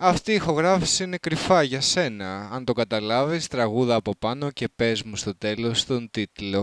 Αυτή η ηχογράφηση είναι κρυφά για σένα. Αν το καταλάβεις, τραγούδα από πάνω και πες μου στο τέλος τον τίτλο.